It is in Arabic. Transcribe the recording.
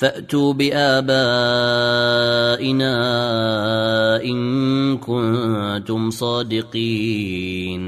فأتوا بآبائنا إن كنتم صادقين.